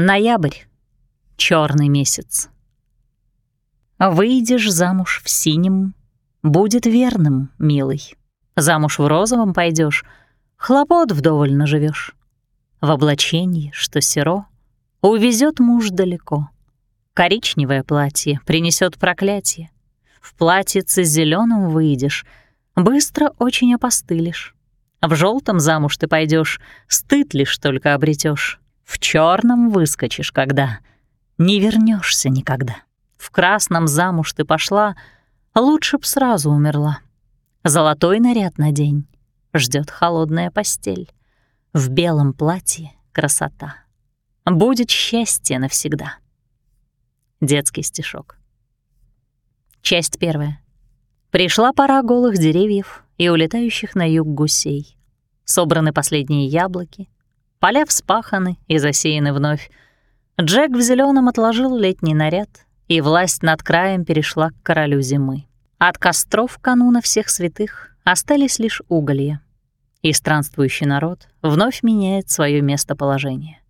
Ноябрь. черный месяц. Выйдешь замуж в синем, будет верным, милый. Замуж в розовом пойдешь, хлопот вдоволь наживешь. В облачении, что серо, увезет муж далеко. Коричневое платье принесет проклятие. В платьице зеленым выйдешь, быстро очень опостылишь. В желтом замуж ты пойдешь, стыд лишь только обретешь. В черном выскочишь, когда не вернешься никогда. В красном замуж ты пошла, лучше б сразу умерла. Золотой наряд на день ждет холодная постель. В белом платье красота. Будет счастье навсегда. Детский стишок. Часть первая. Пришла пора голых деревьев и улетающих на юг гусей. Собраны последние яблоки, Поля вспаханы и засеяны вновь. Джек в зеленом отложил летний наряд, и власть над краем перешла к королю зимы. От костров кануна всех святых остались лишь уголья. И странствующий народ вновь меняет свое местоположение.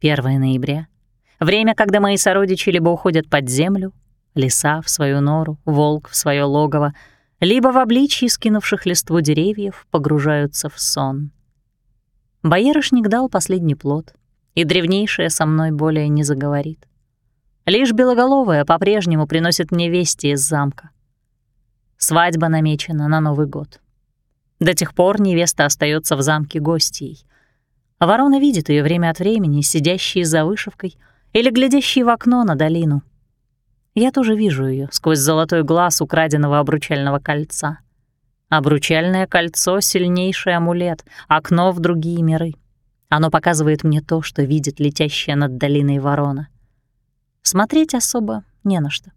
1 ноября — время, когда мои сородичи либо уходят под землю, лиса в свою нору, волк в свое логово, либо в обличье скинувших листву деревьев погружаются в сон — Боярышник дал последний плод, и древнейшая со мной более не заговорит. Лишь белоголовая по-прежнему приносит мне вести из замка. Свадьба намечена на Новый год. До тех пор невеста остается в замке гостьей. Ворона видит ее время от времени, сидящей за вышивкой или глядящей в окно на долину. Я тоже вижу ее сквозь золотой глаз украденного обручального кольца. Обручальное кольцо — сильнейший амулет, окно в другие миры. Оно показывает мне то, что видит летящая над долиной ворона. Смотреть особо не на что.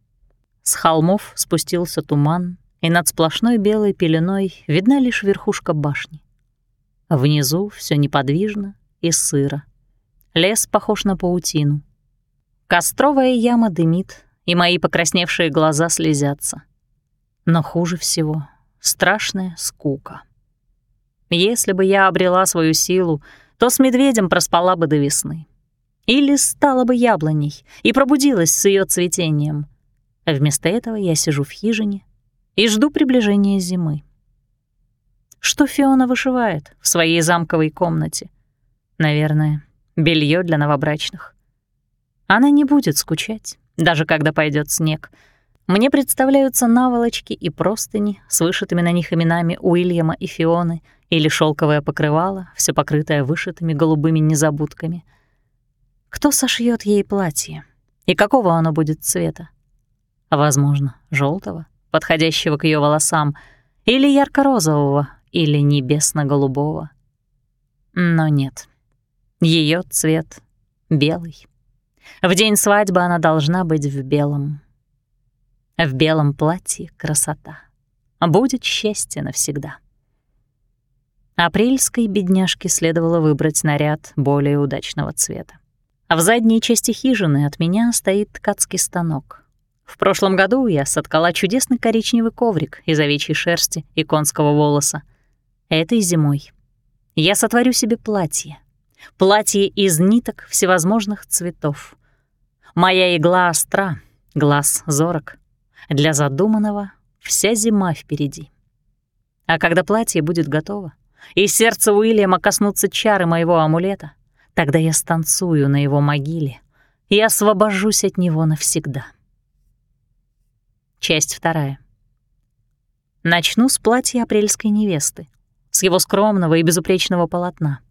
С холмов спустился туман, и над сплошной белой пеленой видна лишь верхушка башни. Внизу все неподвижно и сыро. Лес похож на паутину. Костровая яма дымит, и мои покрасневшие глаза слезятся. Но хуже всего страшная скука. Если бы я обрела свою силу, то с медведем проспала бы до весны. Или стала бы яблоней и пробудилась с ее цветением. вместо этого я сижу в хижине и жду приближения зимы. Что Фиона вышивает в своей замковой комнате? Наверное, белье для новобрачных. Она не будет скучать, даже когда пойдет снег — мне представляются наволочки и простыни с вышитыми на них именами Уильяма и Фионы или шелковое покрывало, все покрытое вышитыми голубыми незабудками. Кто сошьет ей платье? И какого оно будет цвета? Возможно, желтого, подходящего к ее волосам, или ярко-розового, или небесно-голубого. Но нет, ее цвет — белый. В день свадьбы она должна быть в белом. В белом платье красота. Будет счастье навсегда. Апрельской бедняжке следовало выбрать наряд более удачного цвета. А в задней части хижины от меня стоит ткацкий станок. В прошлом году я соткала чудесный коричневый коврик из овечьей шерсти и конского волоса. Этой зимой я сотворю себе платье. Платье из ниток всевозможных цветов. Моя игла остра, глаз зорок. Для задуманного вся зима впереди. А когда платье будет готово, и сердце Уильяма коснутся чары моего амулета, тогда я станцую на его могиле и освобожусь от него навсегда. Часть вторая. Начну с платья апрельской невесты, с его скромного и безупречного полотна.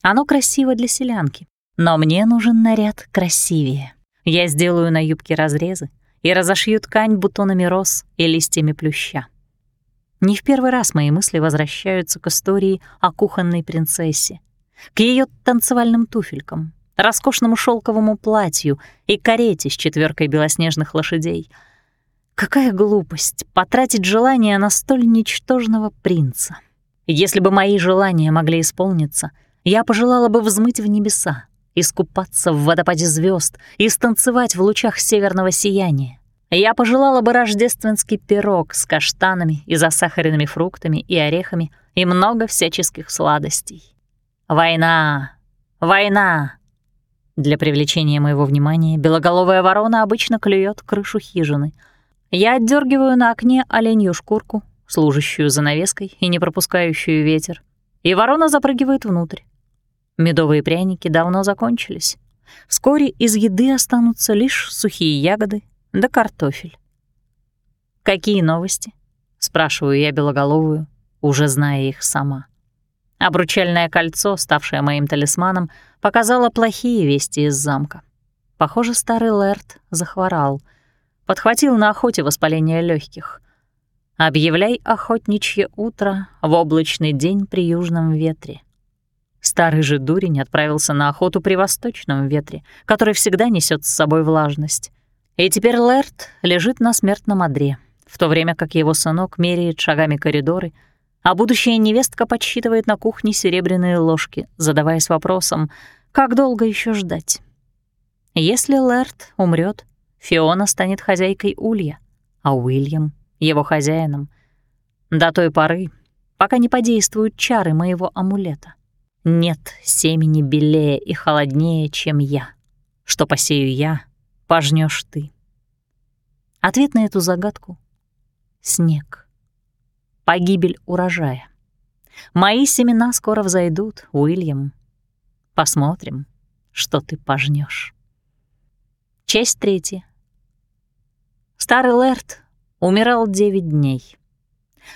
Оно красиво для селянки, но мне нужен наряд красивее. Я сделаю на юбке разрезы, и разошью ткань бутонами роз и листьями плюща. Не в первый раз мои мысли возвращаются к истории о кухонной принцессе, к ее танцевальным туфелькам, роскошному шелковому платью и карете с четверкой белоснежных лошадей. Какая глупость потратить желание на столь ничтожного принца. Если бы мои желания могли исполниться, я пожелала бы взмыть в небеса, искупаться в водопаде звезд и станцевать в лучах северного сияния. Я пожелала бы рождественский пирог с каштанами и засахаренными фруктами и орехами и много всяческих сладостей. Война! Война! Для привлечения моего внимания белоголовая ворона обычно клюет крышу хижины. Я отдергиваю на окне оленью шкурку, служащую занавеской и не пропускающую ветер, и ворона запрыгивает внутрь. Медовые пряники давно закончились. Вскоре из еды останутся лишь сухие ягоды да картофель. «Какие новости?» — спрашиваю я белоголовую, уже зная их сама. Обручальное кольцо, ставшее моим талисманом, показало плохие вести из замка. Похоже, старый Лэрд захворал. Подхватил на охоте воспаление легких. Объявляй охотничье утро в облачный день при южном ветре. Старый же дурень отправился на охоту при восточном ветре, который всегда несет с собой влажность. И теперь Лэрт лежит на смертном одре, в то время как его сынок меряет шагами коридоры, а будущая невестка подсчитывает на кухне серебряные ложки, задаваясь вопросом, как долго еще ждать. Если Лэрт умрет, Фиона станет хозяйкой Улья, а Уильям — его хозяином. До той поры, пока не подействуют чары моего амулета. Нет семени белее и холоднее, чем я. Что посею я, пожнешь ты. Ответ на эту загадку — снег. Погибель урожая. Мои семена скоро взойдут, Уильям. Посмотрим, что ты пожнешь. Часть третья. Старый Лэрт умирал девять дней.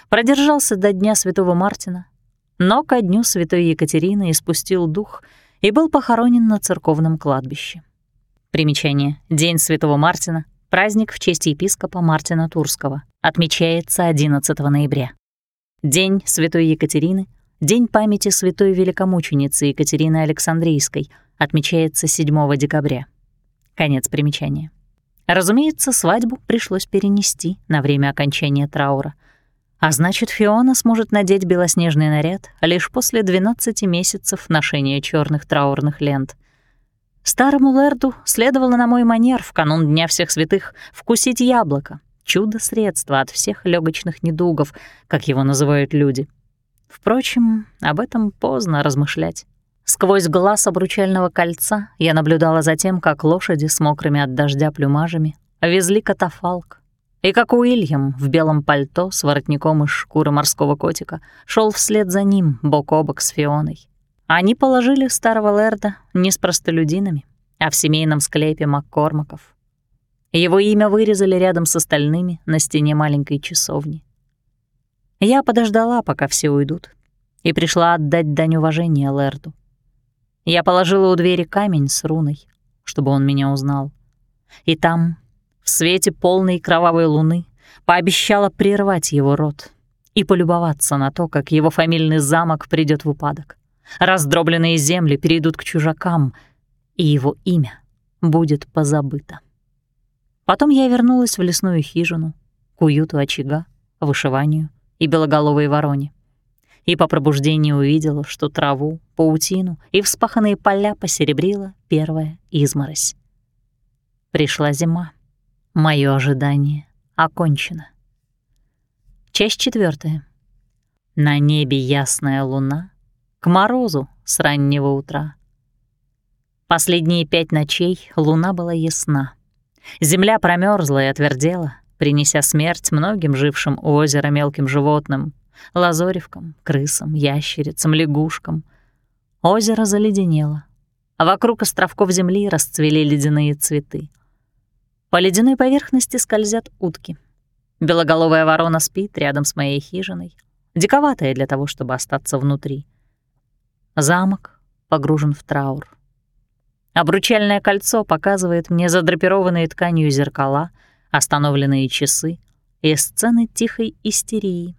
Продержался до Дня Святого Мартина, но ко дню святой Екатерины испустил дух и был похоронен на церковном кладбище. Примечание. День святого Мартина — праздник в честь епископа Мартина Турского, отмечается 11 ноября. День святой Екатерины — День памяти святой великомученицы Екатерины Александрийской, отмечается 7 декабря. Конец примечания. Разумеется, свадьбу пришлось перенести на время окончания траура — а значит, Фиона сможет надеть белоснежный наряд лишь после 12 месяцев ношения черных траурных лент. Старому Лерду следовало на мой манер в канун Дня всех святых вкусить яблоко, чудо-средство от всех легочных недугов, как его называют люди. Впрочем, об этом поздно размышлять. Сквозь глаз обручального кольца я наблюдала за тем, как лошади с мокрыми от дождя плюмажами везли катафалк, и как Уильям в белом пальто с воротником из шкуры морского котика шел вслед за ним, бок о бок с Фионой. Они положили старого Лерда не с простолюдинами, а в семейном склепе Маккормаков. Его имя вырезали рядом с остальными на стене маленькой часовни. Я подождала, пока все уйдут, и пришла отдать дань уважения Лерду. Я положила у двери камень с руной, чтобы он меня узнал. И там, в свете полной кровавой луны пообещала прервать его рот и полюбоваться на то, как его фамильный замок придет в упадок. Раздробленные земли перейдут к чужакам, и его имя будет позабыто. Потом я вернулась в лесную хижину, к уюту очага, вышиванию и белоголовой вороне. И по пробуждении увидела, что траву, паутину и вспаханные поля посеребрила первая изморозь. Пришла зима. Моё ожидание окончено. Часть четвертая. На небе ясная луна, к морозу с раннего утра. Последние пять ночей луна была ясна. Земля промерзла и отвердела, принеся смерть многим жившим у озера мелким животным, лазоревкам, крысам, ящерицам, лягушкам. Озеро заледенело, а вокруг островков земли расцвели ледяные цветы — по ледяной поверхности скользят утки. Белоголовая ворона спит рядом с моей хижиной, диковатая для того, чтобы остаться внутри. Замок погружен в траур. Обручальное кольцо показывает мне задрапированные тканью зеркала, остановленные часы и сцены тихой истерии.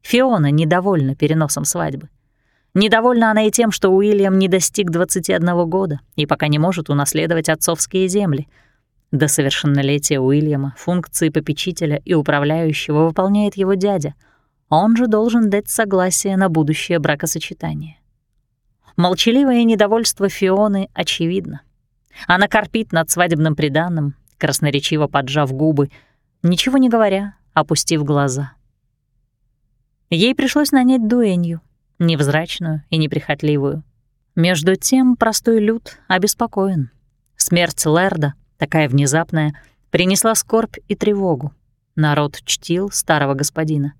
Фиона недовольна переносом свадьбы. Недовольна она и тем, что Уильям не достиг 21 года и пока не может унаследовать отцовские земли — до совершеннолетия Уильяма функции попечителя и управляющего выполняет его дядя. Он же должен дать согласие на будущее бракосочетание. Молчаливое недовольство Фионы очевидно. Она корпит над свадебным приданным, красноречиво поджав губы, ничего не говоря, опустив глаза. Ей пришлось нанять дуэнью, невзрачную и неприхотливую. Между тем простой люд обеспокоен. Смерть Лерда, такая внезапная, принесла скорбь и тревогу. Народ чтил старого господина.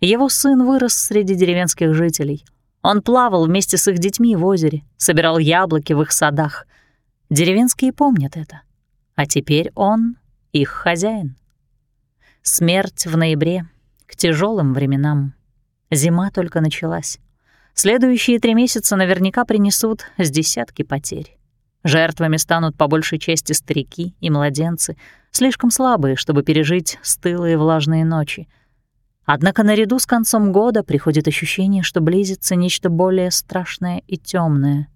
Его сын вырос среди деревенских жителей. Он плавал вместе с их детьми в озере, собирал яблоки в их садах. Деревенские помнят это. А теперь он — их хозяин. Смерть в ноябре, к тяжелым временам. Зима только началась. Следующие три месяца наверняка принесут с десятки потерь. Жертвами станут по большей части старики и младенцы, слишком слабые, чтобы пережить стылые влажные ночи. Однако наряду с концом года приходит ощущение, что близится нечто более страшное и темное.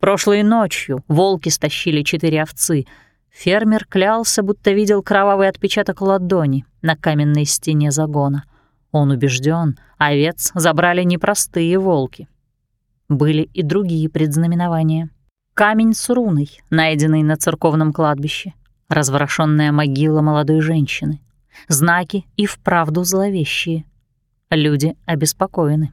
Прошлой ночью волки стащили четыре овцы. Фермер клялся, будто видел кровавый отпечаток ладони на каменной стене загона. Он убежден, овец забрали непростые волки. Были и другие предзнаменования. Камень с руной, найденный на церковном кладбище, разворошенная могила молодой женщины. Знаки и вправду зловещие. Люди обеспокоены.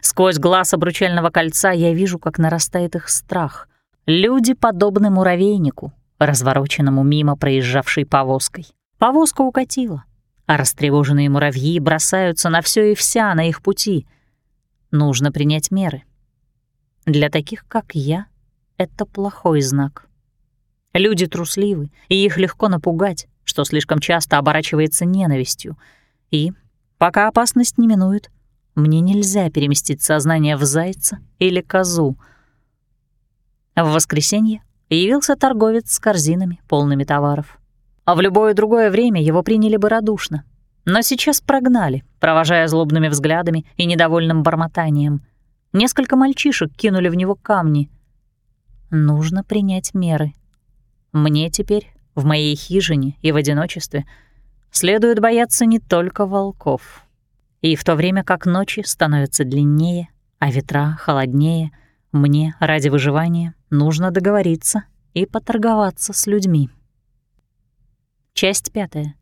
Сквозь глаз обручального кольца я вижу, как нарастает их страх. Люди подобны муравейнику, развороченному мимо проезжавшей повозкой. Повозка укатила а растревоженные муравьи бросаются на все и вся на их пути. Нужно принять меры. Для таких, как я, это плохой знак. Люди трусливы, и их легко напугать, что слишком часто оборачивается ненавистью. И, пока опасность не минует, мне нельзя переместить сознание в зайца или козу. В воскресенье явился торговец с корзинами, полными товаров а в любое другое время его приняли бы радушно. Но сейчас прогнали, провожая злобными взглядами и недовольным бормотанием. Несколько мальчишек кинули в него камни. Нужно принять меры. Мне теперь, в моей хижине и в одиночестве, следует бояться не только волков. И в то время как ночи становятся длиннее, а ветра холоднее, мне, ради выживания, нужно договориться и поторговаться с людьми. Часть пятая.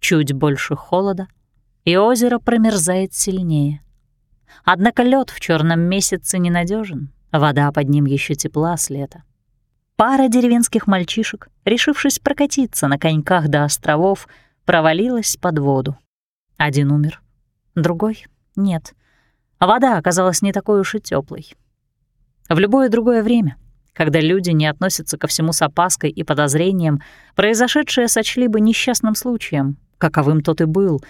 Чуть больше холода, и озеро промерзает сильнее. Однако лед в черном месяце ненадежен, вода под ним еще тепла с лета. Пара деревенских мальчишек, решившись прокатиться на коньках до островов, провалилась под воду. Один умер, другой — нет. Вода оказалась не такой уж и теплой. В любое другое время — когда люди не относятся ко всему с опаской и подозрением, произошедшее сочли бы несчастным случаем, каковым тот и был.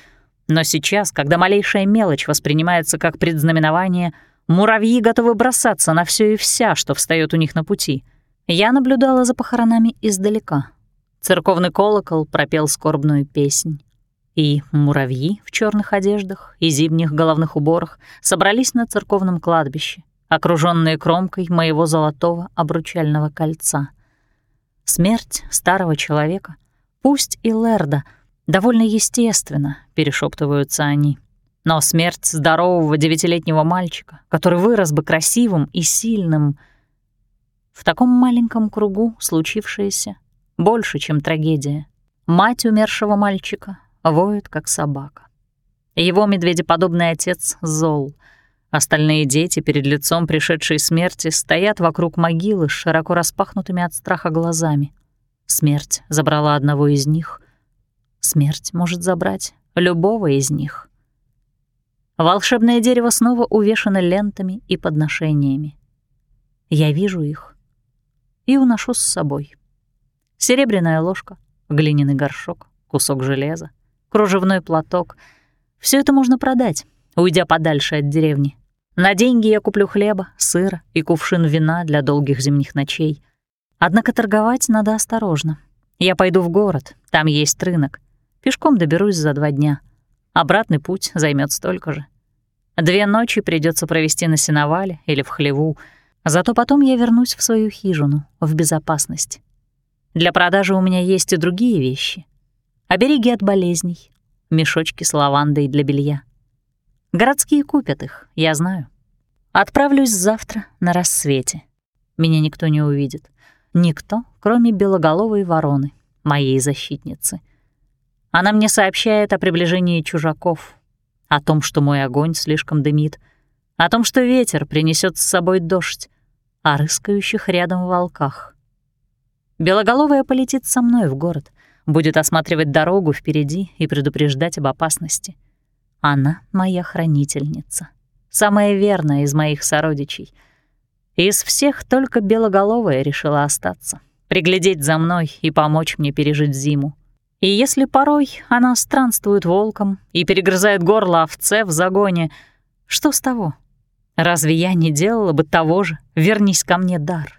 Но сейчас, когда малейшая мелочь воспринимается как предзнаменование, муравьи готовы бросаться на все и вся, что встает у них на пути. Я наблюдала за похоронами издалека. Церковный колокол пропел скорбную песнь. И муравьи в черных одеждах и зимних головных уборах собрались на церковном кладбище, окружённые кромкой моего золотого обручального кольца. Смерть старого человека, пусть и Лерда, довольно естественно, перешептываются они. Но смерть здорового девятилетнего мальчика, который вырос бы красивым и сильным, в таком маленьком кругу случившееся больше, чем трагедия. Мать умершего мальчика воет, как собака. Его медведеподобный отец зол — Остальные дети перед лицом пришедшей смерти стоят вокруг могилы с широко распахнутыми от страха глазами. Смерть забрала одного из них. Смерть может забрать любого из них. Волшебное дерево снова увешано лентами и подношениями. Я вижу их и уношу с собой. Серебряная ложка, глиняный горшок, кусок железа, кружевной платок — все это можно продать, уйдя подальше от деревни. На деньги я куплю хлеба, сыра и кувшин вина для долгих зимних ночей. Однако торговать надо осторожно. Я пойду в город, там есть рынок. Пешком доберусь за два дня. Обратный путь займет столько же. Две ночи придется провести на сеновале или в хлеву, зато потом я вернусь в свою хижину, в безопасность. Для продажи у меня есть и другие вещи. Обереги от болезней, мешочки с лавандой для белья. Городские купят их, я знаю. Отправлюсь завтра на рассвете. Меня никто не увидит. Никто, кроме белоголовой вороны, моей защитницы. Она мне сообщает о приближении чужаков, о том, что мой огонь слишком дымит, о том, что ветер принесет с собой дождь, о рыскающих рядом волках. Белоголовая полетит со мной в город, будет осматривать дорогу впереди и предупреждать об опасности. Она моя хранительница, самая верная из моих сородичей. Из всех только Белоголовая решила остаться, приглядеть за мной и помочь мне пережить зиму. И если порой она странствует волком и перегрызает горло овце в загоне, что с того? Разве я не делала бы того же? Вернись ко мне, дар.